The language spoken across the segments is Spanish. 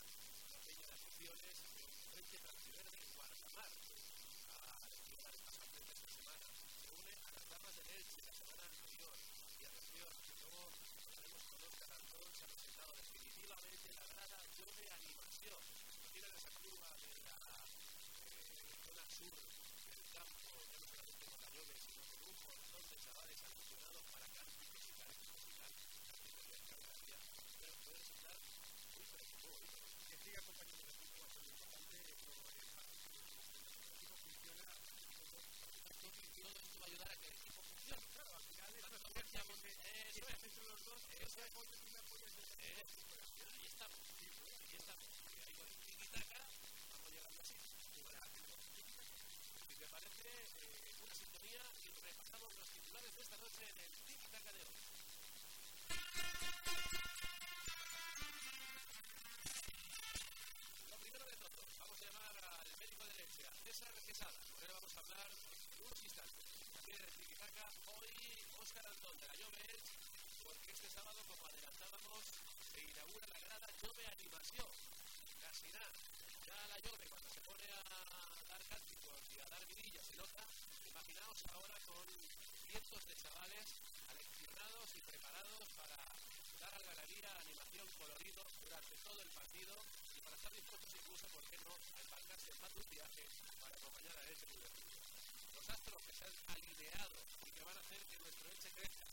una peña de aficiones en frente Verde en Guardamar. A la pasante de esta semana. Se une a las damas de Elche la semana anterior. Y atención, que luego hablaremos con Oscar Antón, se ha presentado definitivamente la grada de animación. Esa curva de la zona sur del campo, con la lluvia, sino con un montón de chavales aficionados para cantar musical, musical, puede resultar muy fresco. Que siga acompañando el equipo es muy importante. Esto equipo funciona. Esto esto va a ayudar a que el equipo funcione. Claro, al final es una potencia porque eso es entre los dos. Eso es apoyo y apoyo Ahí estamos. Ahí estamos. Y ahí con el tiki-taka vamos llegando así. Si te parece, una sintonía y repasamos los titulares de esta noche en el tiki-taka de hoy. Lo primero de todo, vamos a llamar al médico de leche, a César Quesada. Con él vamos a hablar en unos instantes. Tiquicaca, hoy Óscar Antón de la Llove porque este sábado, como adelantábamos, se inaugura la grada Llove Animación. Casi nada. Ya la Llove, cuando se pone a dar cánticos y a dar vidillas, se nota. Imaginaos ahora con cientos de chavales aleccionados y preparados para dar a la galería animación colorido durante todo el partido y para estar dispuestos incluso, ¿por qué no?, a embarcarse en más de un viaje para acompañar a ese divertido. Los astros que se han alineado y que van a hacer que nuestro Elche crezca.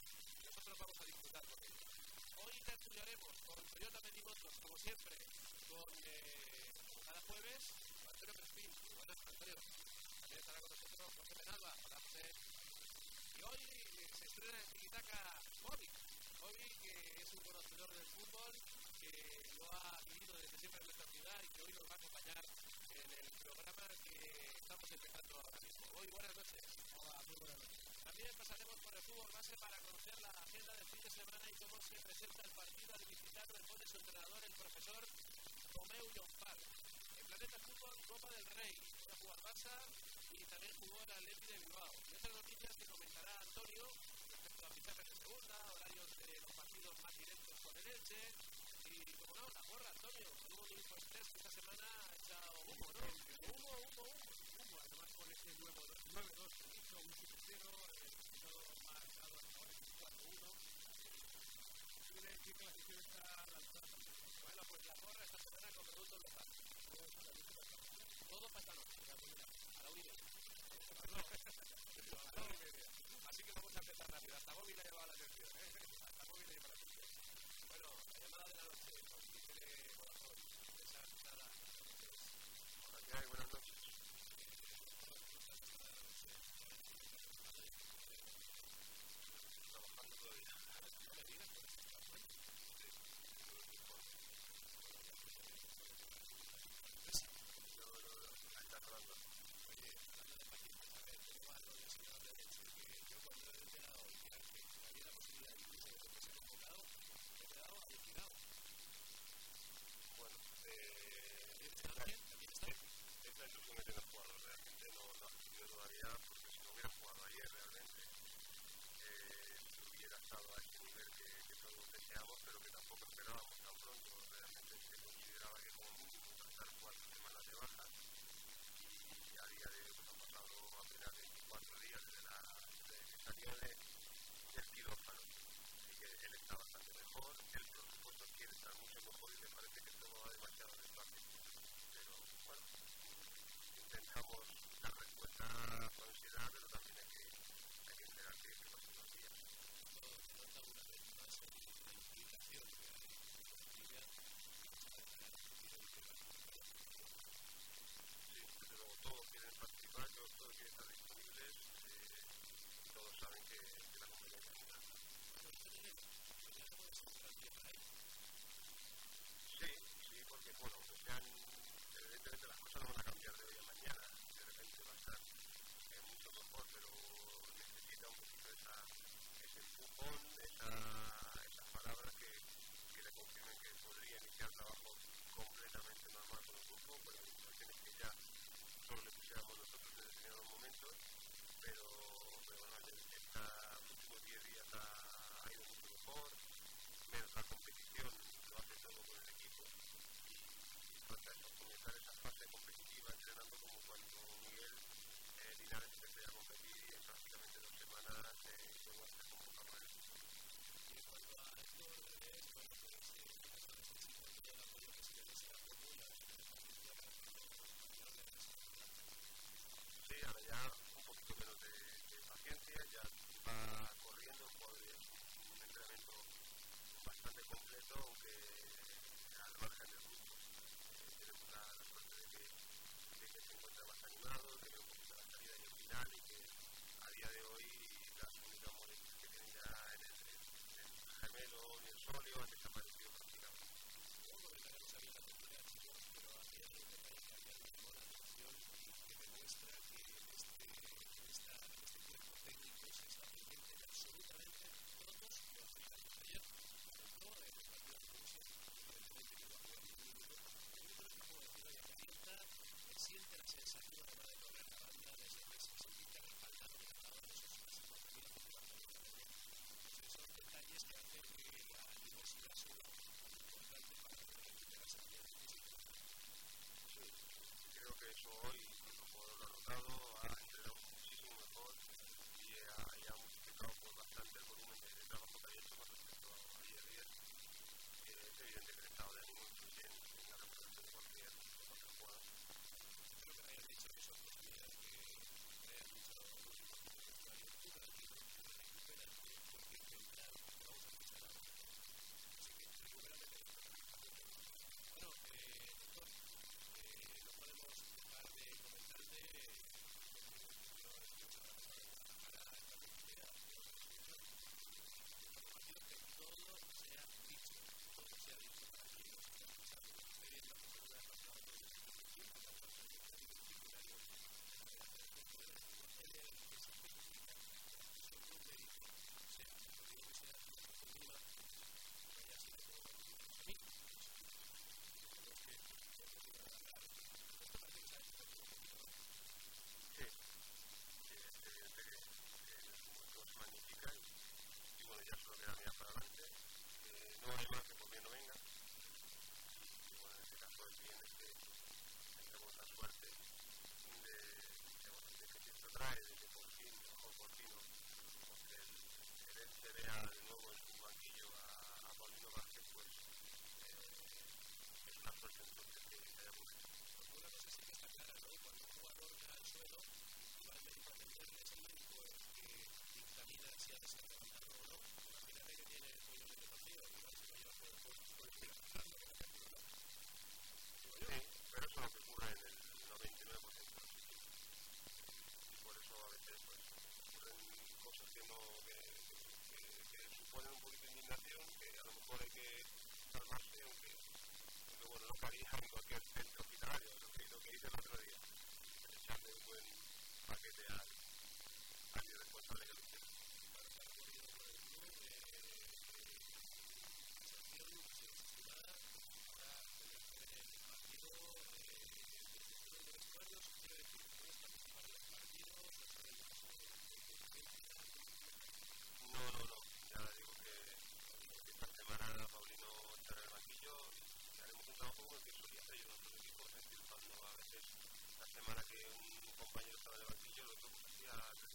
Nosotros vamos a disfrutar con ellos. Hoy tertuliaremos con Toyota Medimotos, como siempre, con eh, cada jueves, Antonio Crespín. Buenas, Antonio. También estará con nosotros José Penalba. Hola, José. Y hoy eh, se estrena en Tiquitaca Bobby. Bobby, que es un conocedor del fútbol, que lo ha vivido desde siempre en nuestra ciudad y que hoy nos va a acompañar en el programa que estamos empezando ahora mismo. Hoy, buenas noches. Hola, muy buenas noches. También pasaremos por el fútbol base para conocer la agenda del fin de semana y cómo se presenta el partido al visitarlo en voz de su entrenador, el profesor Romeu Llompar. En Planeta Fútbol, Copa del Rey, va a jugar Barça y también jugó el Atleti de Bilbao. Y otras noticias que comentará Antonio respecto a fichajes de segunda, horarios de los partidos más directos con el Elche, no, la porra, Antonio, hubo un Info-Express que esta semana ha echado humo, ¿no? Humo, humo, humo. Humo, además con este nuevo 9-2 que hizo, un 7-0, el resultado marcado hasta ahora es 4-1. Quiere decir que la sesión está lanzada Bueno, pues la porra esta semana con productos locales. Todo para esta noche, a la unidad. Así que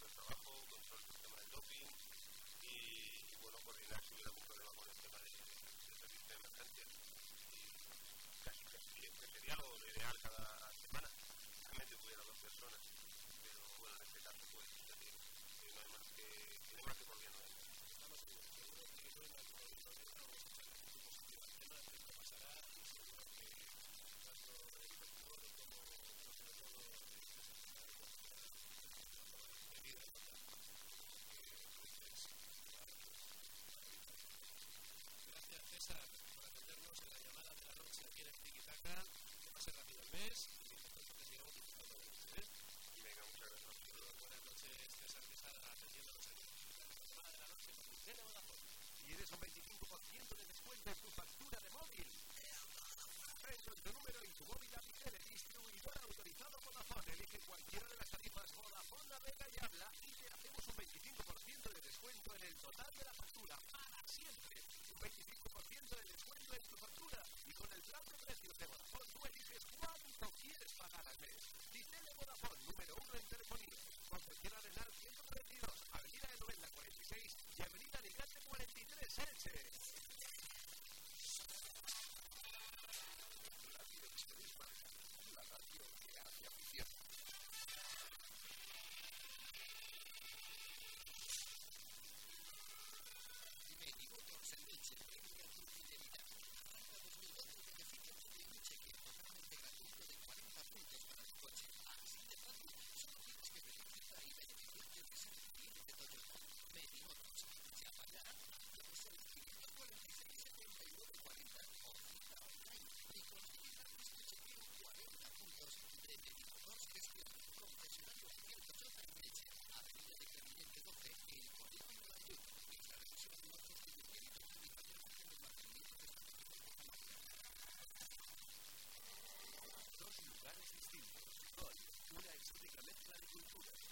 resto del trabajo, control del tema del doping y, y bueno, coordinar si hubiera algún problema con el tema de, de servicio de emergencia. Y casi que sería lo, ideal cada semana. Realmente hubiera dos personas. Pero bueno, en este caso pues ya digo, que no hay más que, que no hay más que hay. Estamos que no hay más problemas de vamos a echar la actitud positiva al tema, que esto pasará y seguro que tanto el director como pero sobre todo el presentar cualquiera de vida en Gracias César por atendernos en la llamada de la noche aquí en el Tiquitaca. Que pase rápido el mes y mientras tanto que sigamos disfrutando de esto. ¿eh? Venga, muchas gracias. Buenas noches César Quesada atendiéndonos aquí. La llamada de la noche Lucena Vodafone. ¿Tienes un 25% de descuento en tu factura de móvil? Es tu número y tu móvil Apicel, distribuidor autorizado Vodafone. Elige cualquiera de las tarifas Vodafone, navega y habla y te hacemos un 25% de descuento en el total de la factura para siempre. Un 25% de descuento en tu factura y con el plan de precios de Vodafone tú eliges cuánto quieres pagar al mes. Dicele Vodafone, número uno en telefonía. Concepción Arenal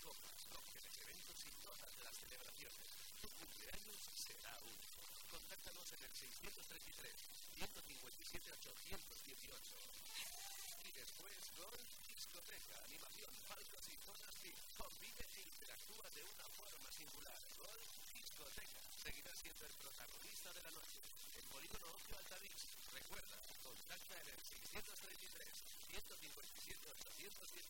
copas, cócteles, eventos y todas las celebraciones. Tu cumpleaños será único. Contáctanos en el 633 157 818. Y después, Gol, discoteca, animación, palcos y zonas VIP. Convive e interactúa de una forma singular. Gol, discoteca. Seguirá siendo el protagonista de la noche. El polígono Ocio Altavix. Recuerda, contacta en el 633 157 818.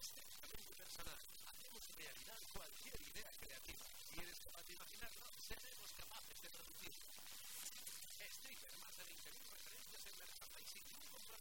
Estéticamente personal. Hacemos realidad cualquier idea creativa. Si eres capaz de imaginarlo, seremos capaces de producirlo. Stripper, más de 20.000 referencias en merchandising sin un compromiso.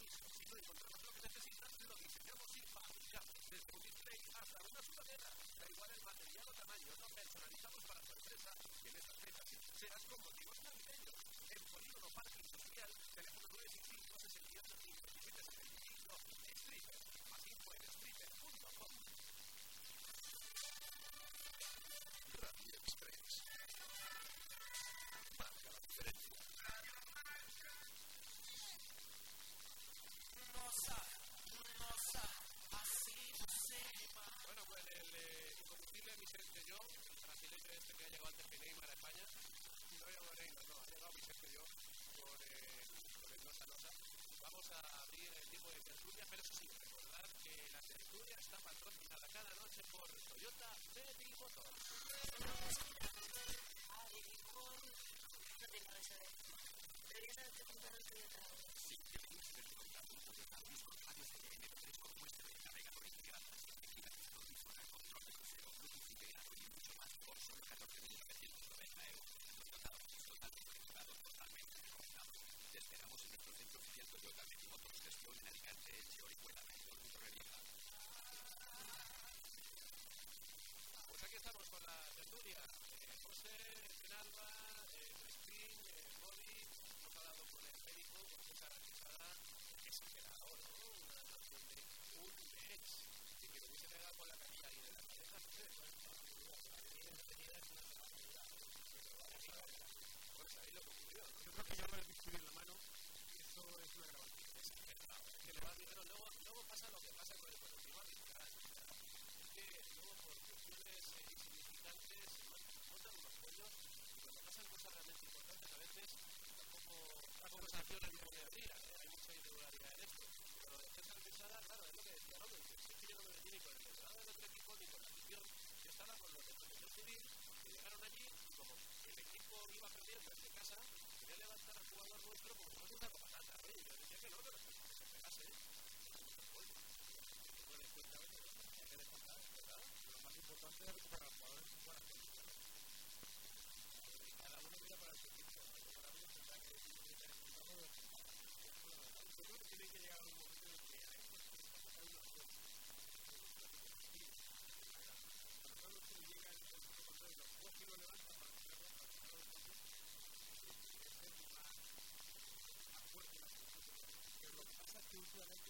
Thank you.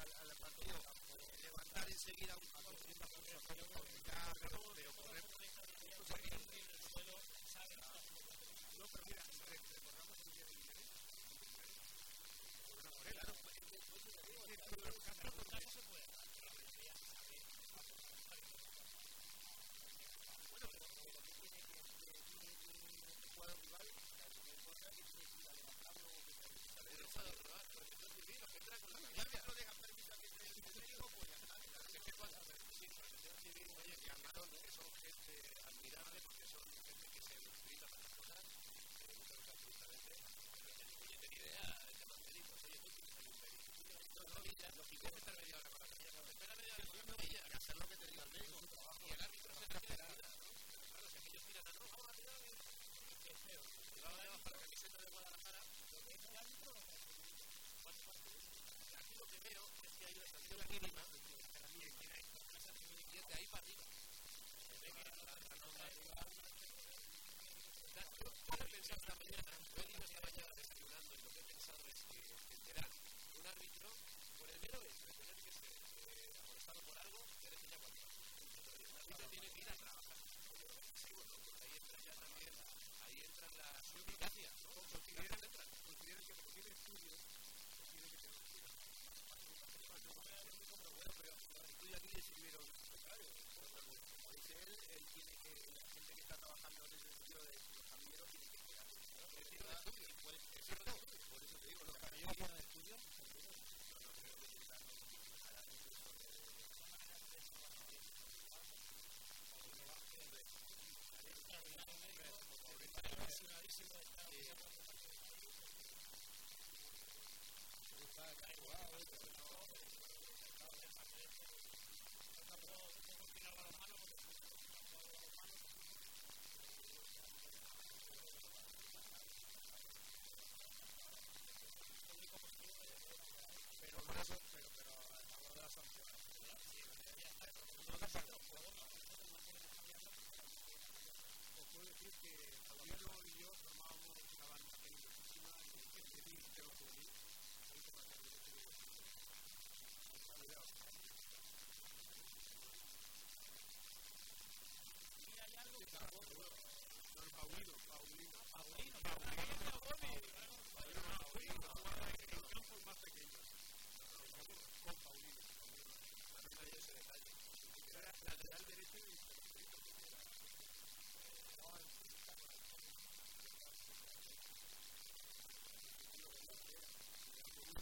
al, al partido levantar enseguida un 14 pero, tiene que, la gente que está trabajando en ese sentido de los camilleros tiene que quedarse. Es cierto, por eso te digo, los camilleros de estudio. Wow, decir que Fabiano y yo formábamos una banda peligrosísima en el que se que lo juvenil, así como la que yo Y hay algo que tampoco. No, Paulino, Paulino. Paulino, Paulino Gómez. Paulino, Paulino, en campos más pequeños. Con Paulino. Paulino, ese detalle. Lateral derecho y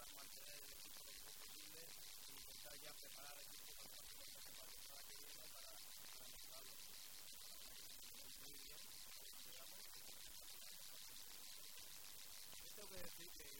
para mantener el equipo lo competible e intentar ya preparar el equipo para la temporada que viene para, para mejorarlo. Muy bien. Yo tengo que decir que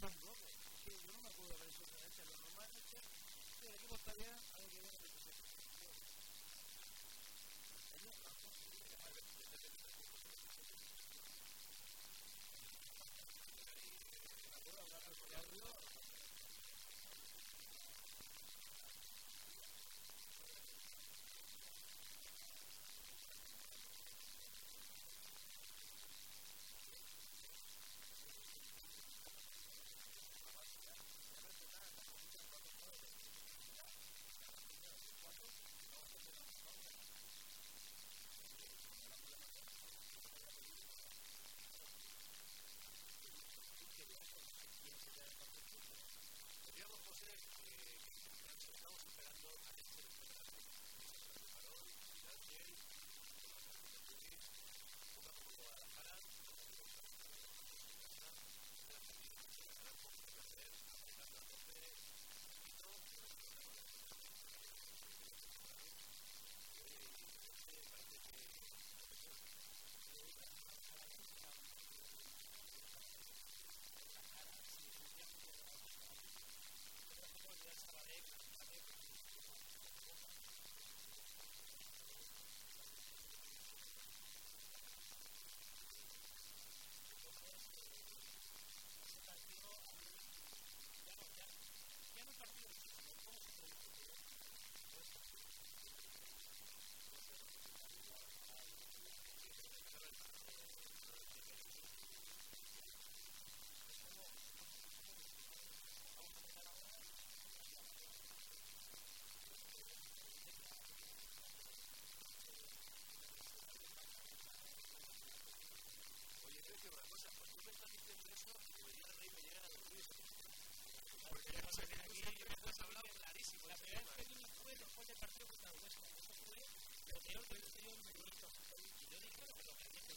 Sí, yo no me acuerdo de eso, lo normal es que el equipo hay que ver el La primera vez que fue después del partido contra Huesca. Eso fue lo que yo en mi vida. Y yo dije, que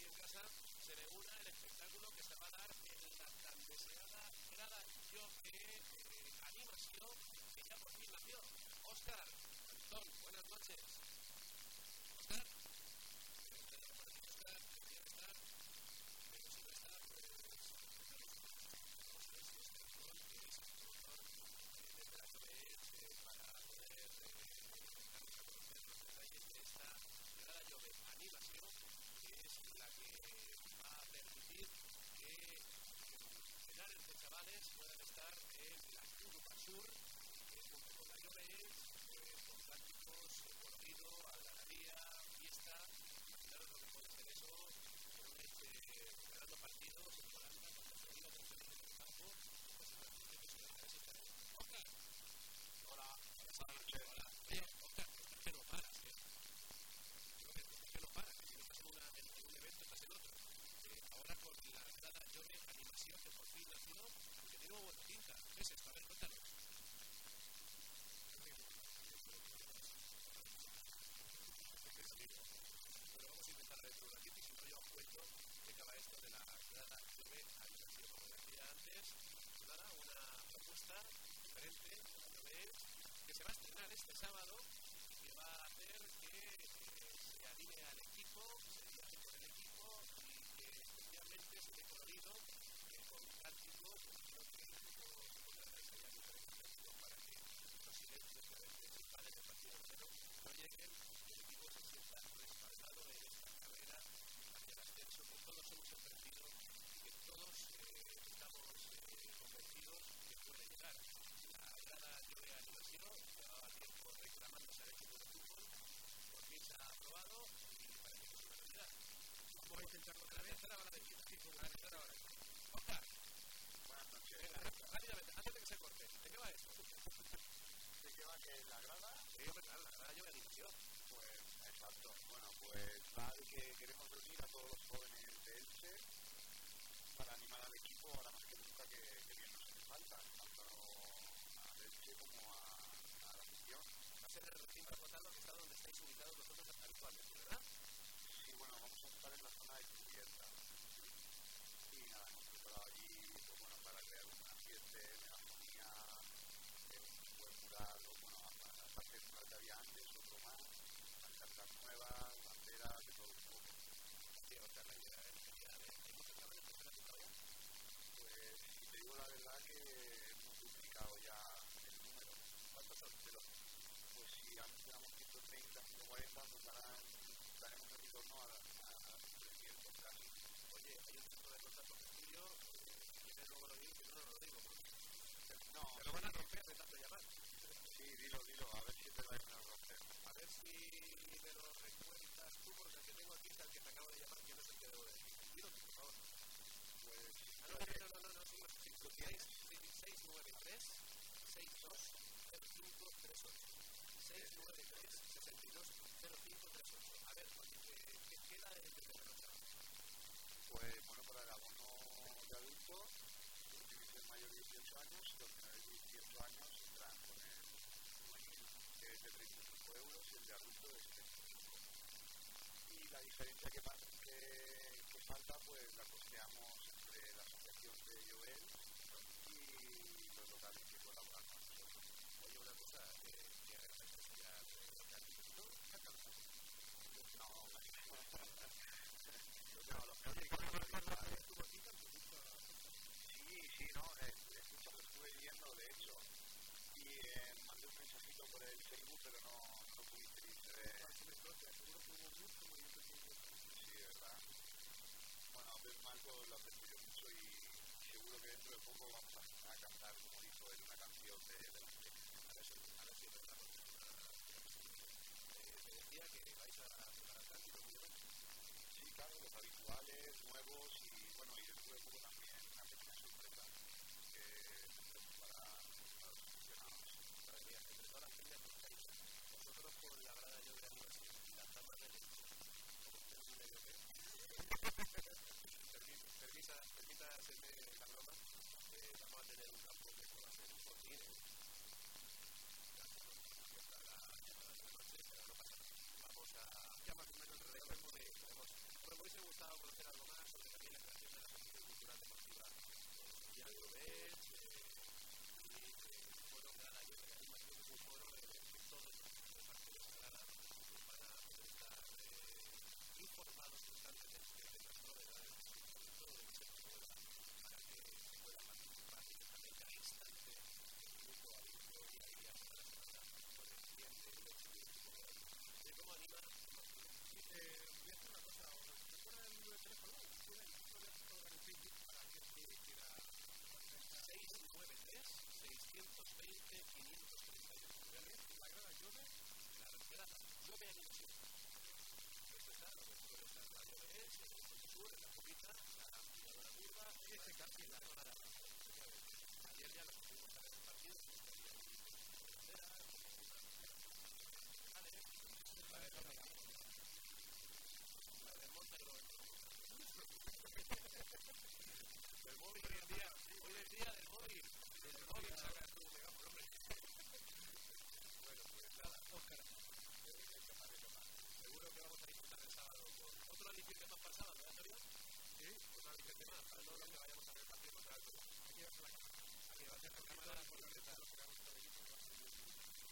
aquí en casa se le una el espectáculo que se va a dar en la tan deseada grada yo que eh, animación que ya por fin nació. Oscar, Antón, buenas noches. Oscar. Oscar, quiere estar, pero si no está, pues desde la que para poder darnos a conocer los detalles de esta grada yo de animación que es la que va a permitir que centenares de chavales puedan estar en la curva sur, que junto con la Llobet, pues, con cánticos, colorido, algarabía, fiesta. Imaginaros lo que puede ser eso, en un este, ganando partidos, en Holanda, cuando se viva con en el campo, pues es una cuestión que se deja ese terreno. Oscar. Hola. Hola. Oye, Oscar, ¿por qué no paras, eh? que no paras, que si no estás en, una, en, en un evento, estás en otro. Eh, ahora con la grada Llove animación que por fin nació, aunque tiene una buena pinta. ¿Qué es esto? A ver, cuéntanos. Pero vamos a intentar dentro de un ratito y si no yo os cuento de qué va esto de la grada Llove animación. Como decía antes, pues nada, una que se va a estrenar este sábado y que va a hacer que eh, se anime al equipo, se viaje con el equipo y que especialmente se dé colorido eh, con cántico, pues creo que el equipo sería muy representativo para que los silencios que a veces se padres del partido entero no lleguen y el equipo se sienta respaldado en esta carrera hacia el ascenso que todos hemos emprendido y que todos eh, estamos eh, convencidos que puede llegar. La grada de animación llevaba tiempo reclamándose al equipo de fútbol por fin se ha aprobado y parece que es una realidad. Vamos a intentarlo otra vez. Ahora la vencida. Sí, como la tercera hora. Oscar. Buenas noches. Venga, rápidamente, antes de que se corte. ¿De qué va esto? ¿De qué va que la grada? Sí, hombre, claro, la grada yo de animación. Pues exacto. Bueno, pues va de que queremos reunir a todos los jóvenes de Elche para animar al equipo ahora más que nunca que, que bien nos hace falta, tanto a Elche como a, a la afición. Va a ser el recinto rotado que está donde estáis ubicados vosotros actualmente, ¿verdad? Sí, bueno, vamos a estar en la zona de cubierta. Y nada, hemos preparado allí, pues bueno, para crear un ambiente, megafonía, eh, un buen mural, o bueno, aparte del mural que había antes, otro más, las cartas nuevas, banderas, de todo un poco. Sí, o sea, la idea es que hay muchos chavales que están haciendo algo. Pues, si te digo la verdad que hemos duplicado ya el número. ¿Cuántos son? De los Pues si antes éramos 130, 140, pues ahora estaremos en torno a, a, a 300 casi. Oye, hay un centro de es tuyo, quieres luego lo digo, que yo no lo digo, porque No, te lo van a romper de tanto llamar. Sí, dilo, dilo, a ver si es verdad que me lo romper. A ver si me lo recuerdas tú, porque el que tengo aquí es el que te acabo de llamar, que no el que debo de decir. Dilo tú, por favor. Pues, no, no, no, no, no, sí, bueno, sí, 693 62 0538. 693 62 0538. A ver, ¿qué, queda de que te pues bueno, para el abono de adulto, tiene que ser mayor de 18 años, y los menores de 18 años entran con el que es de 35 euros, y el de adulto es 35. Y la diferencia que, que, que falta, pues la costeamos entre la asociación de Joel y los locales que colaboran con nosotros. Una cosa, que que respecto ya de lo que has dicho, ¿no? ¿Qué has cansado? No, No, los que han llegado a la estuvo aquí, tanto gusta. Sí, sí, no, estuve viendo, de hecho, y mandé un mensajito por el Facebook, pero no, no pudiste que mucho movimiento Sí, ¿verdad? Bueno, a ver, Marco lo aprecio mucho y seguro que dentro de poco vamos a, cantar, como dijo él, una canción de, de la. Eh, te decía que vais a preparar cánticos muy bien. Claro, los habituales, nuevos y bueno, y dentro de poco también una pequeña sorpresa que tendremos para, para los aficionados. Madre mía, entre todas las estáis, vosotros con la grada yo y las damas de leche, como ustedes un medio que permita hacerme la broma, eh, vamos a tener un campo que va a ser un fortín, gustado conocer algo más sobre también la relación de la política cultural deportiva y algo de 693 620 531. La grada Jove, La grada Jove Animación. Esto está, lo que puede estar la Jove es, en el sur, en la cubita, la curva, y este en la zona de abajo. Ayer ya lo pusimos a ver el partido, nos quería bandera, vale, la de zona de abajo. La de Montegro. Del móvil hoy en día, hoy en día del móvil, del móvil sacas tu megáfono, hombre. Bueno, pues nada, Óscar, seguro que vamos a disfrutar el sábado con otro aliciente más para el sábado, ¿verdad, Antonio? Sí, otro aliciente más, para no lo que vayamos a ver el partido contra el Hay que llevarse la cámara. Hay que llevarse la cámara por la letra.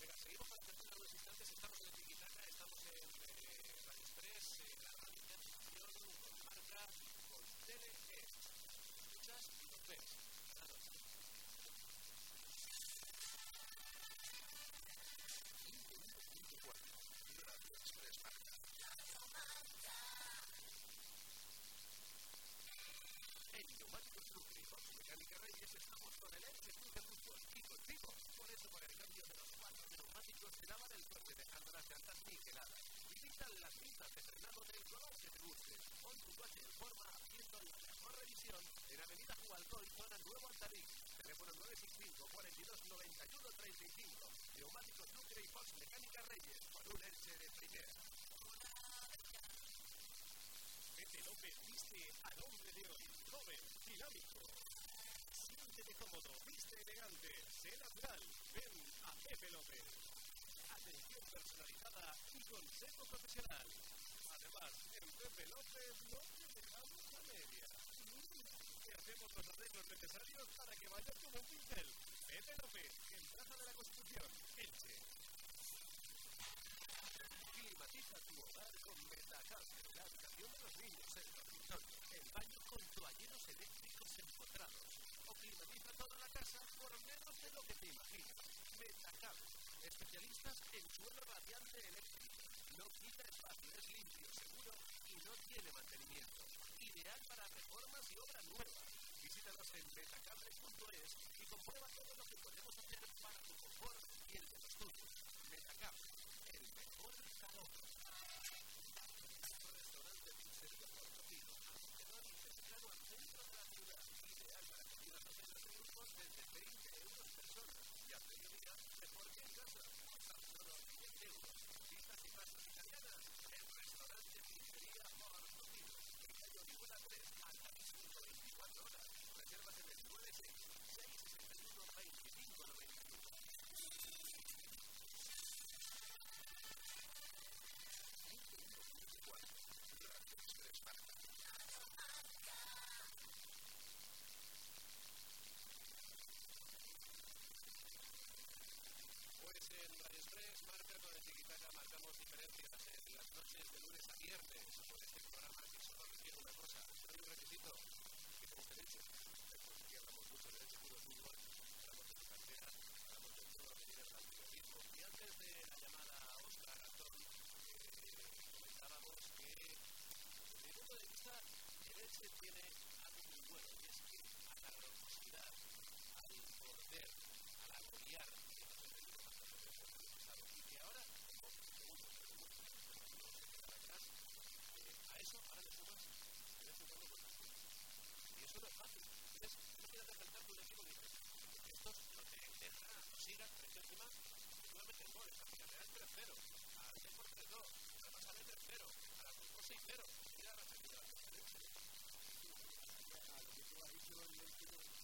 Venga, seguimos para terminar unos instantes, estamos en el Tiquitaca, estamos en eh, Radio Express, en la radio Intercepción, con Marca, con Tele, escuchas y nos ves. Buenas noches. Radio Express Marca. En Neumáticos Trucri, con su mecánica Reyes, estamos con el Elche Club de Fútbol y contigo. Por eso, por el cambio de los cuatro neumáticos, te daban el coche dejando las llantas niveladas. Visitan las mismas de frenado del color que te guste. Pon tu coche en forma haciendo la mejor revisión en Avenida Jualcoy, zona Nuevo Altarí. Teléfono 965 42 91 35. Neumáticos Trucri y Fox Mecánica Reyes, con un Elche de primera. Pepe López viste al hombre de hoy, joven, dinámico. Siéntete cómodo, viste elegante, sé natural. Ven a Pepe López. Atención personalizada y consejo profesional. Además, en Pepe López no te hacemos los arreglos necesarios para que vayas como un pincel. Pepe López, en Plaza de la Constitución, Elche. Climatiza tu hogar con Metacal, la habitación de los niños, el dormitorio, el baño con toalleros eléctricos empotrados. O climatiza toda la casa por menos de lo que te imaginas. Especialistas en suelo radiante eléctrico. No quita espacio, es limpio, seguro y no tiene mantenimiento. Ideal para reformas y obras nuevas. Visítanos en metacable.es y comprueba todo lo que podemos hacer para tu confort y el de los tuyos. Por. Y antes de la llamada a Oscar Antón, eh, comentábamos que desde mi punto de vista el Elche tiene algo muy bueno y es que a la robustosidad, al morder, al agobiar, y que ahora, como segundo, pero mucho, no se queda atrás, eh, a eso ahora le sumas de vez en cuando con las Y eso no es fácil. Entonces, no quieres enfrentar tu equipo dices, estos no te dejan, no sigan, pero es encima, no meten goles, a Villarreal 3-0, al Depor 3-2, al Masale 3-0, a la Cruz 6-0, mira la tranquilidad. a lo que tú has dicho en el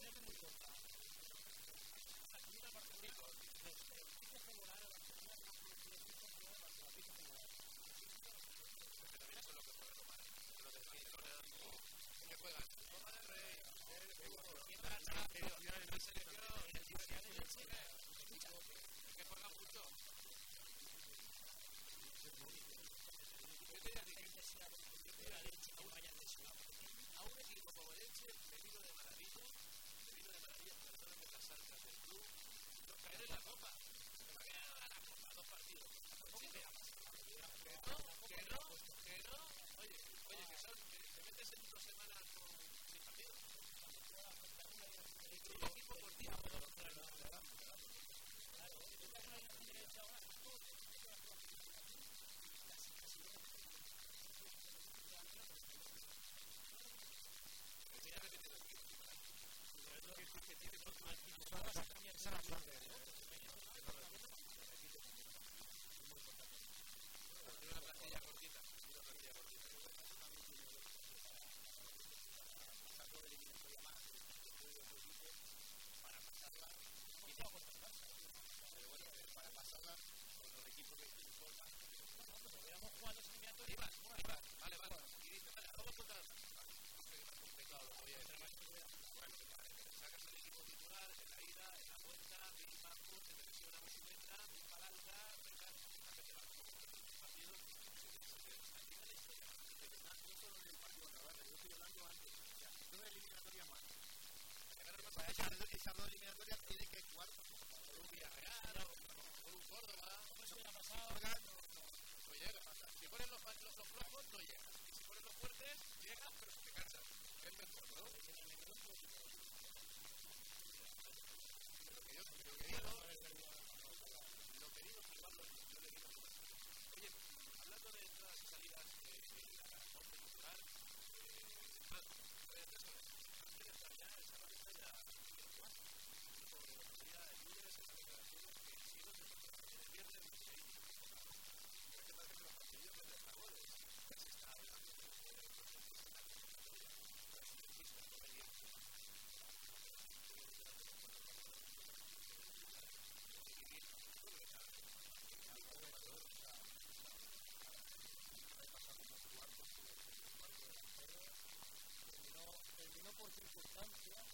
whatever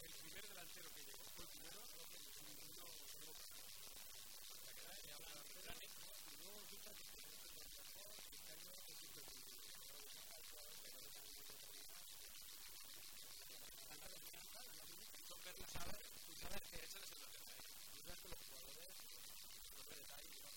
el primer delantero que llegó fue el primero, creo que el segundo no. Saber, saber que eso es lo que hay. Cuidar con los jugadores, los detalles.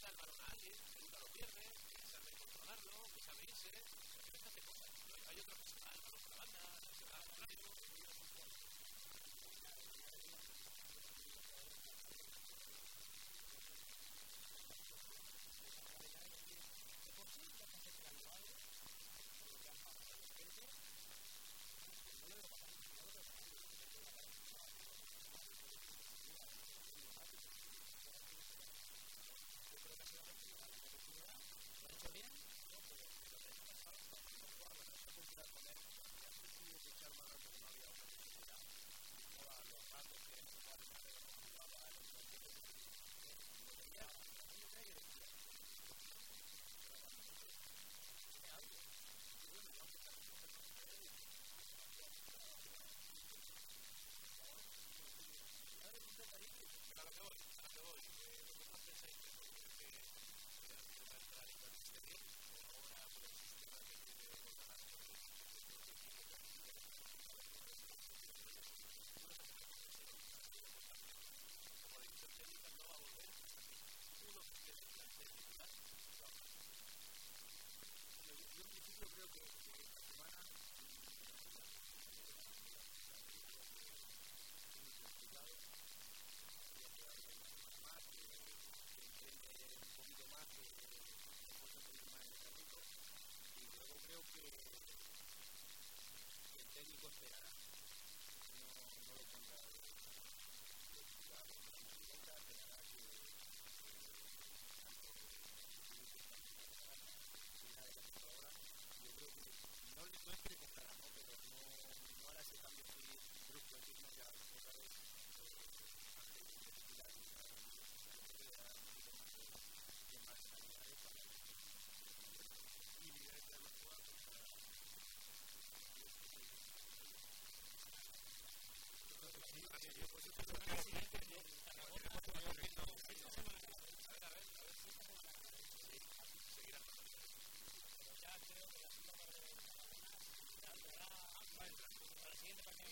pierde al Barogales, el Segunda lo pierde, que sabe controlarlo, que sabe irse. Hay otros que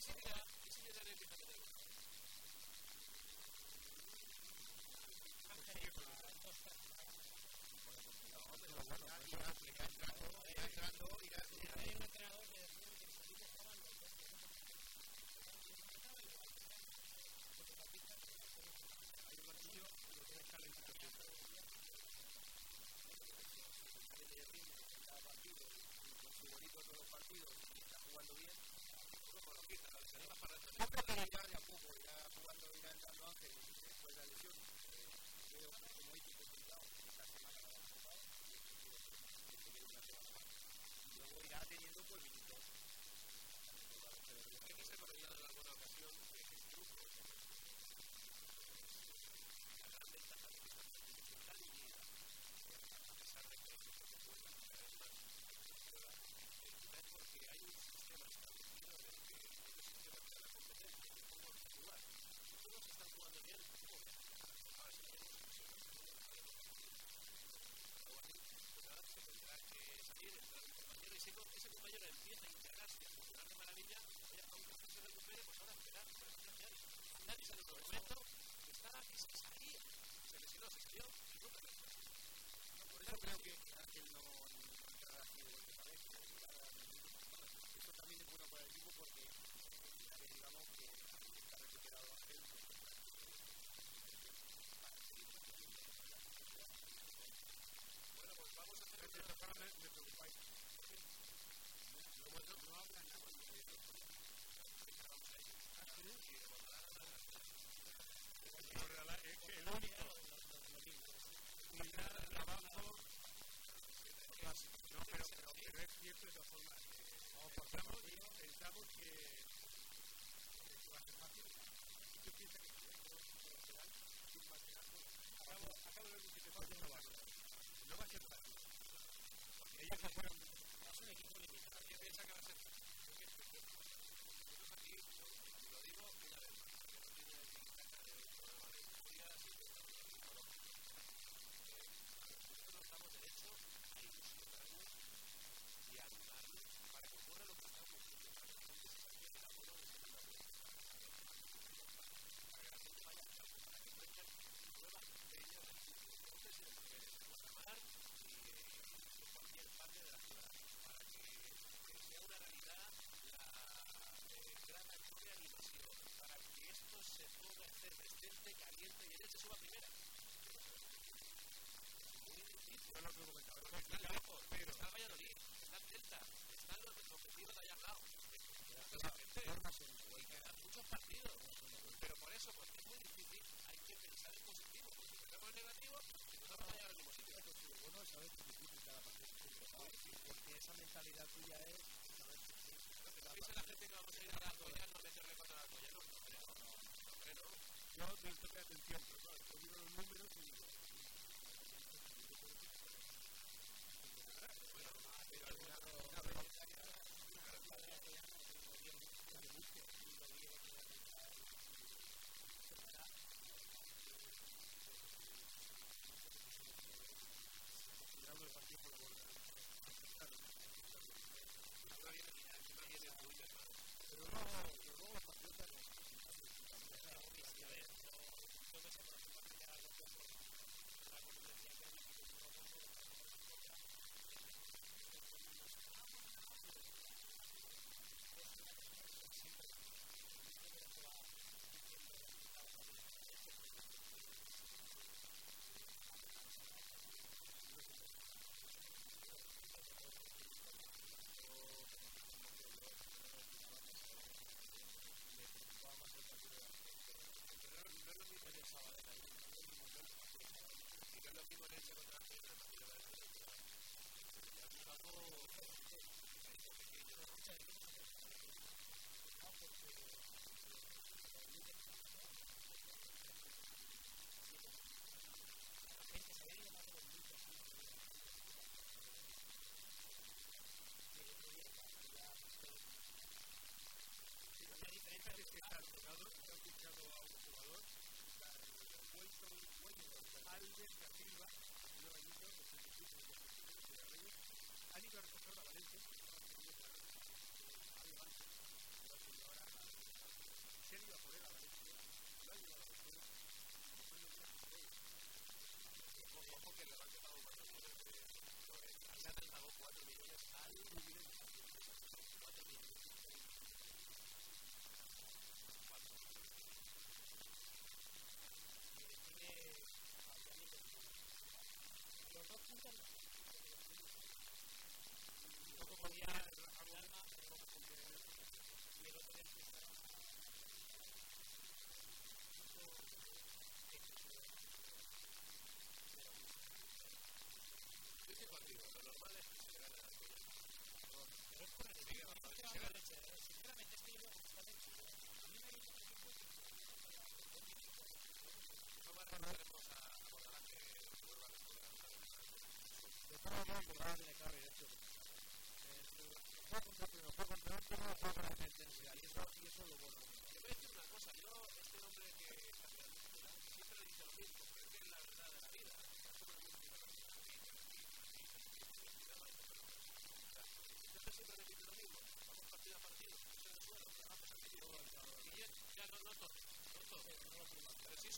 इसीलिए इसीलिए जाने के लिए Gracias.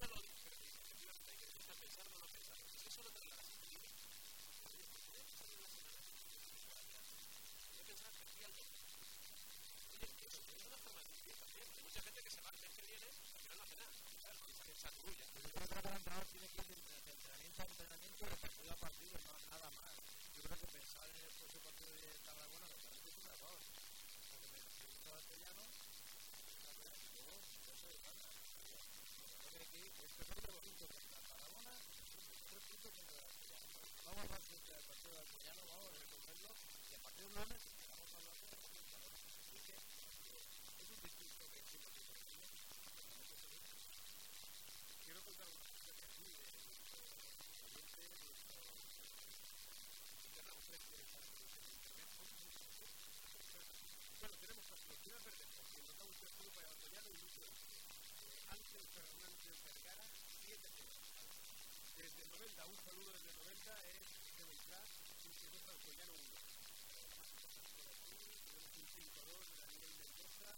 solo Novelda, un saludo desde Novelda, es eh, de Beltrán, un segundo al Collano 1. Tenemos un 5-2 de Daniel Mendoza,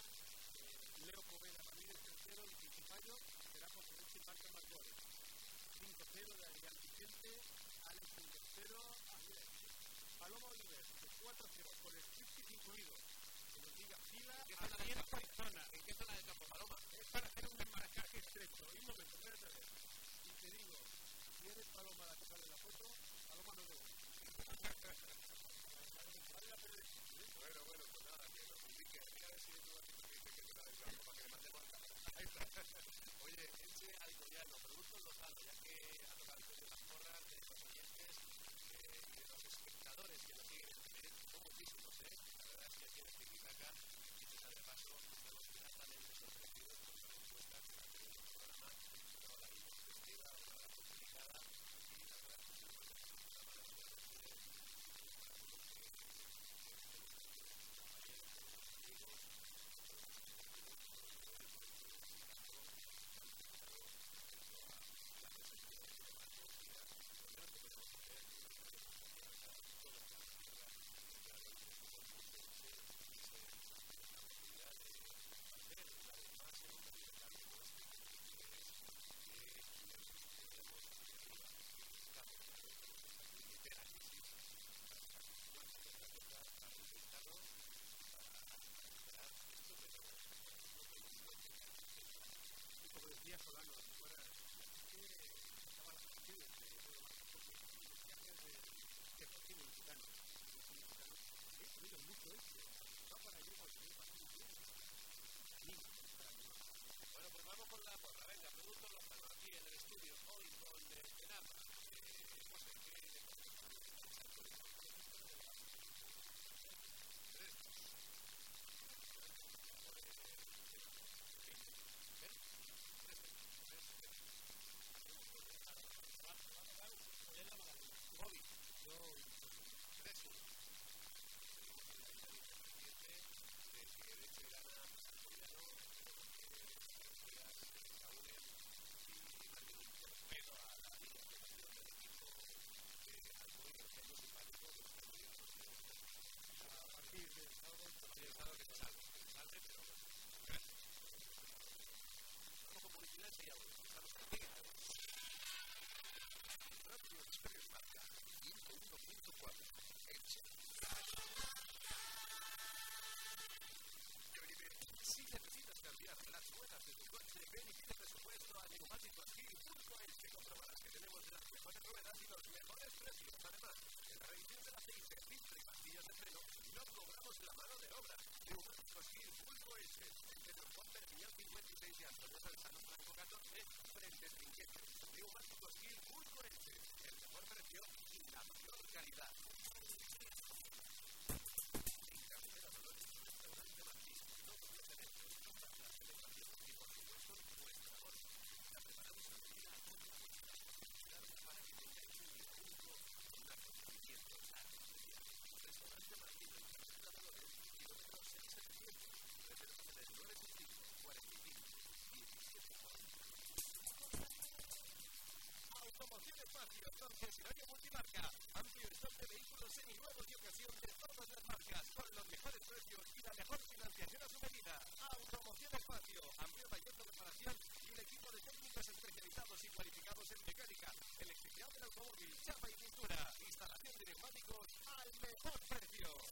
eh, Leo Poveda Ramírez, tercero, el principallo, será José Leche Marca Marcores. 5-0 de Adrián Vicente, Alex el tercero, Paloma Oliver, 4-0, con el script incluido. Que nos diga fila a la 10 zona. ¿En qué zona de campo, Paloma? Es para hacer un desmarcaje estrecho. Y un momento quieres, Paloma, la que sale la foto, Paloma no te bueno, bueno, pues nada, que lo publique. Mira a ver si que que te la desgrabo para que le mandemos Oye, ese alcoyano, productos lozanos, ya que concesionario multimarca. Amplio stock de vehículos seminuevos y ocasión de todas las marcas, con los mejores precios y la mejor financiación a su medida. Automoción Espacio, amplio taller de reparación y un equipo de técnicos especializados y cualificados en mecánica, electricidad del automóvil, chapa y pintura, instalación de neumáticos al mejor precio.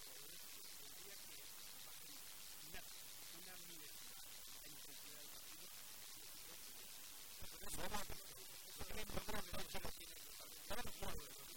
no, no, no, no, no,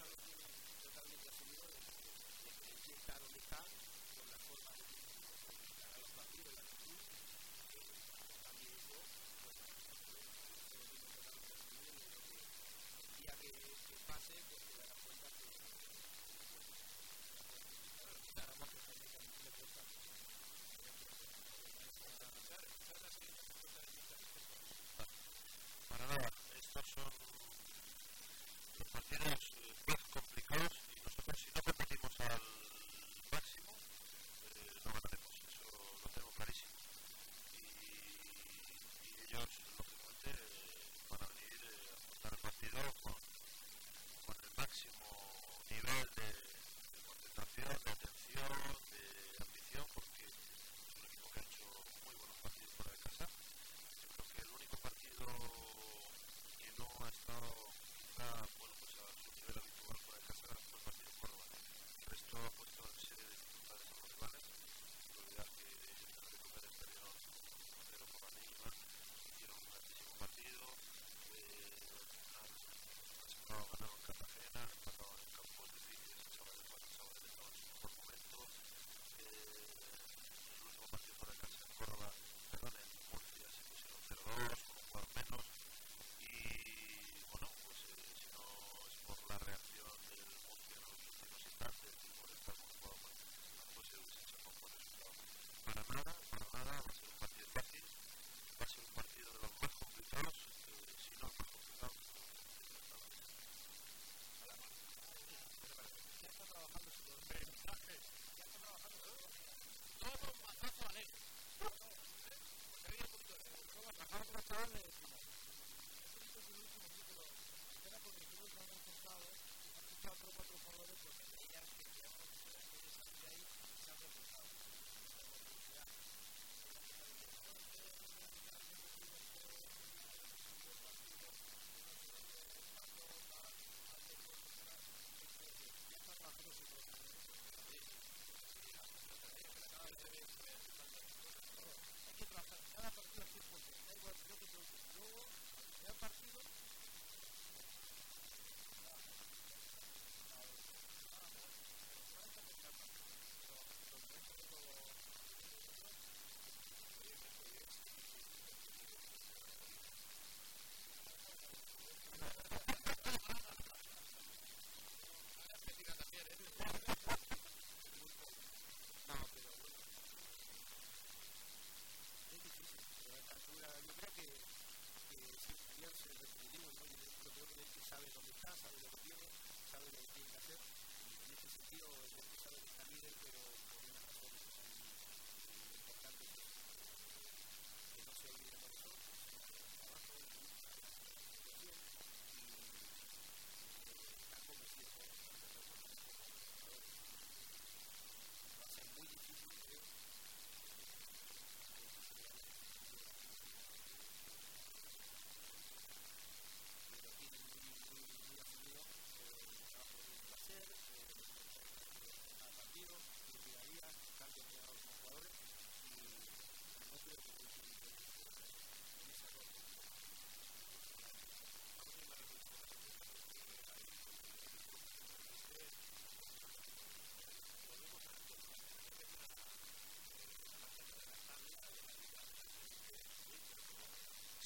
son los partidos más complicados y nosotros si no competimos al máximo eh, no ganaremos. Eso lo tengo clarísimo. Y, ellos lógicamente eh, van a venir eh, a montar el partido con, el máximo nivel de concentración de atención my soul. Uh, Este es el último título. Espera porque los han contado. Han fichado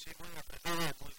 Sí, muy apretado, muy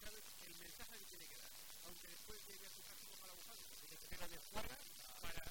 sabe el mensaje que tiene que dar. Aunque después llegue a su casa como tiene que tener de fuera para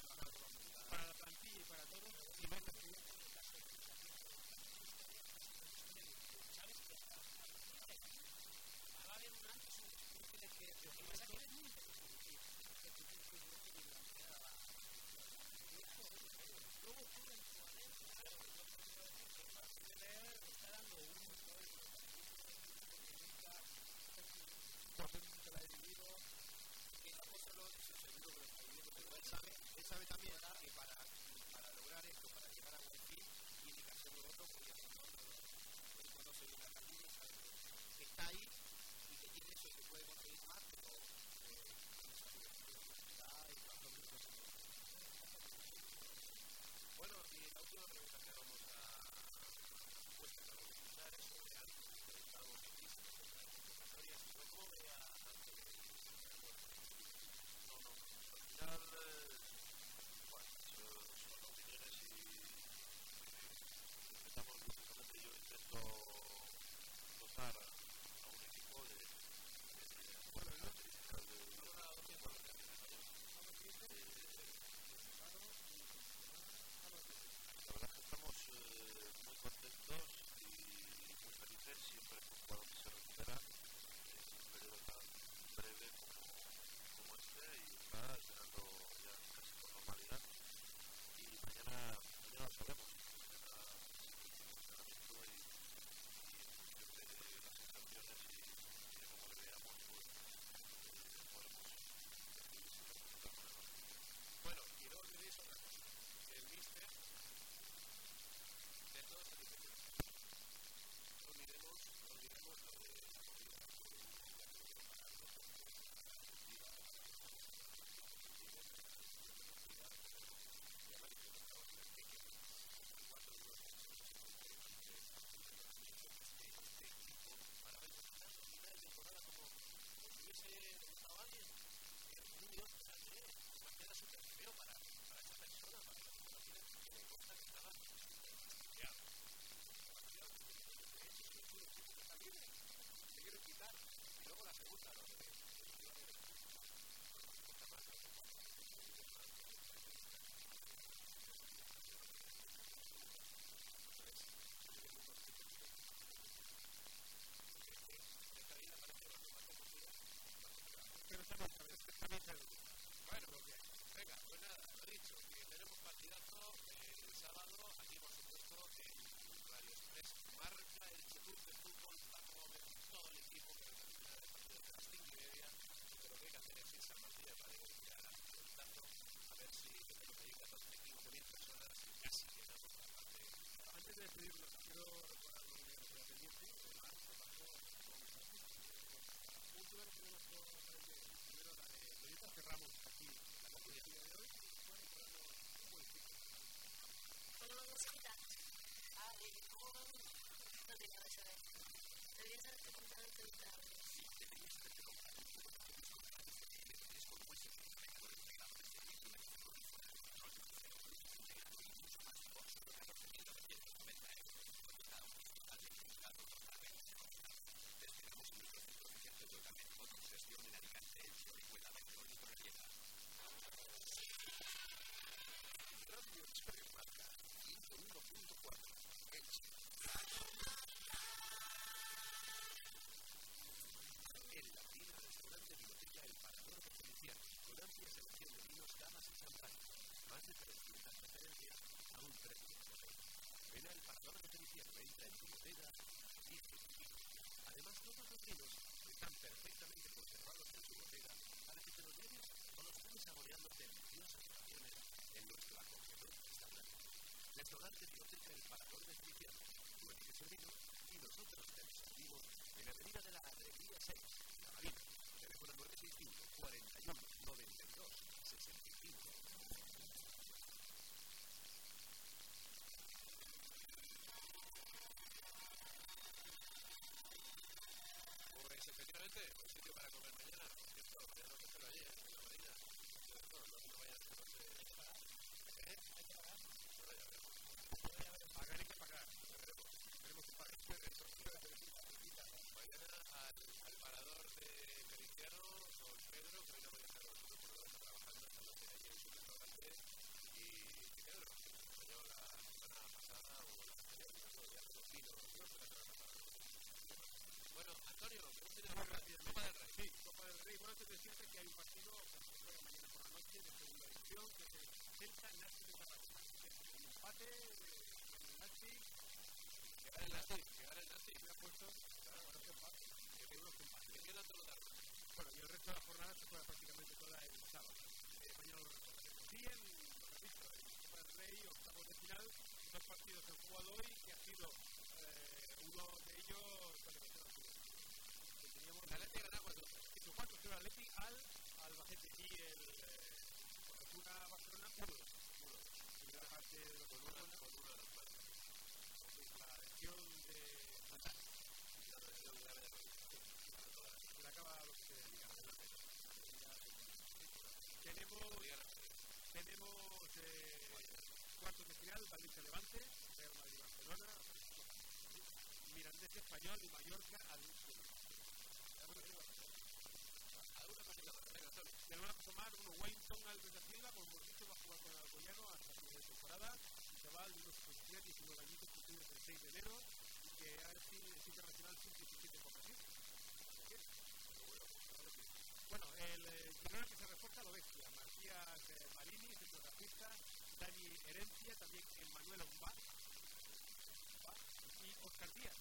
takes que el de. El empate el. Que el que el. Me ha puesto, claro, ahora que empate. Que unos empates. ¿En qué tanto lo? Bueno, y el resto de la jornada se juega prácticamente toda el sábado. Eh, mañana lo repito, Copa del Rey, octavos de final, dos partidos han jugado hoy, que ha sido eh, uno de ellos, que teníamos El Atleti gana 4 hizo cuatro, que el Atleti al Albacete y el eh, Osasuna Barcelona 1 Primera parte de los con una, con una de las manos. la lesión de La lesión grave de rodilla. se le acaba lo que se diga. Tenemos, eh, cuartos de final, Valencia Levante, Real Madrid Barcelona, Mirandés Español y Mallorca al ¿Alguna cosita más? Venga, Tony. Tenemos cosa más, bueno, Wellington Alves da Silva, como hemos dicho, va a jugar con el Alcoyano hasta final de temporada. Un chaval de unos 17, 19 añitos, que tiene el 6 de enero y que ha sido internacional sub-17 con Brasil. Bueno, el eh, primero que se refuerza lo bestia, Matías eh, Marini, centrocampista, Dani Herencia, también Emmanuel Ombá, Ombá, y Oscar Díaz.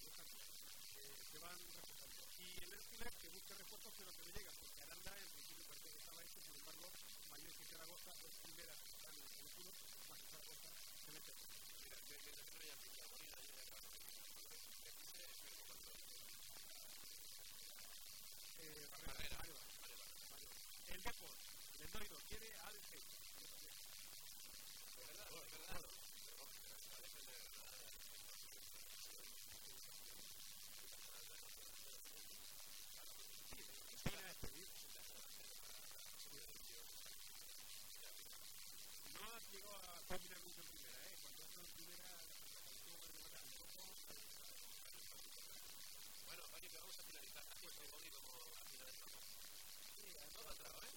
Díaz, eh, se van reforzando. Y el Hércules que busca refuerzos pero que no llegan, porque Aranda en principio que estaba hecho, sin embargo, Mayor que Zaragoza, dos primeras más se Barrera. El Depor, Lendoiro, quiere al G. Verdad, ¿no? Pero, pero está defender de Granada. Viene a despedir. No ha llegado a combinar mucho en primera, ¿eh? Cuando ha estado en primera, tuvo que rematar un poco. Bueno, Paquito, vamos a finalizar. ¿Has puesto el boli como al final del campo? No entrado, ¿eh?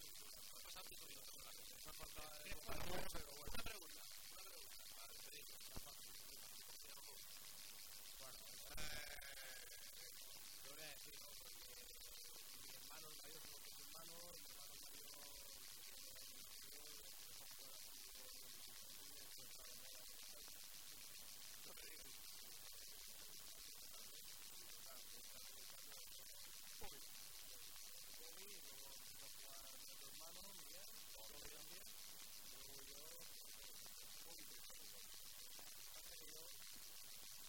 Con la. Una pregunta, una pregunta. Para despedirnos. ¿Cómo se llamamos? Bueno, eh, yo voy a decir, ¿no? Porque mi hermano el mayor es mi hermano, y mi hermano el mayor No me digas. Bobby, luego empezó a jugar mi otro hermano, Miguel, Bobby también, y luego yo, Bobby de Pasa que yo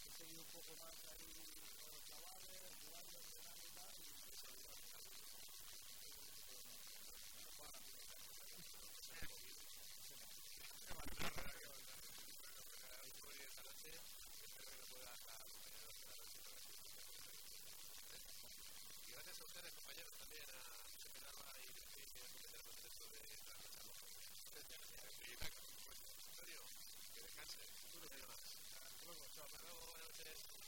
he seguido un a a gracias a ustedes, compañeros, también a José y de trasnochar Antonio, que no te más. Luego, chao. Hasta luego, buenas noches.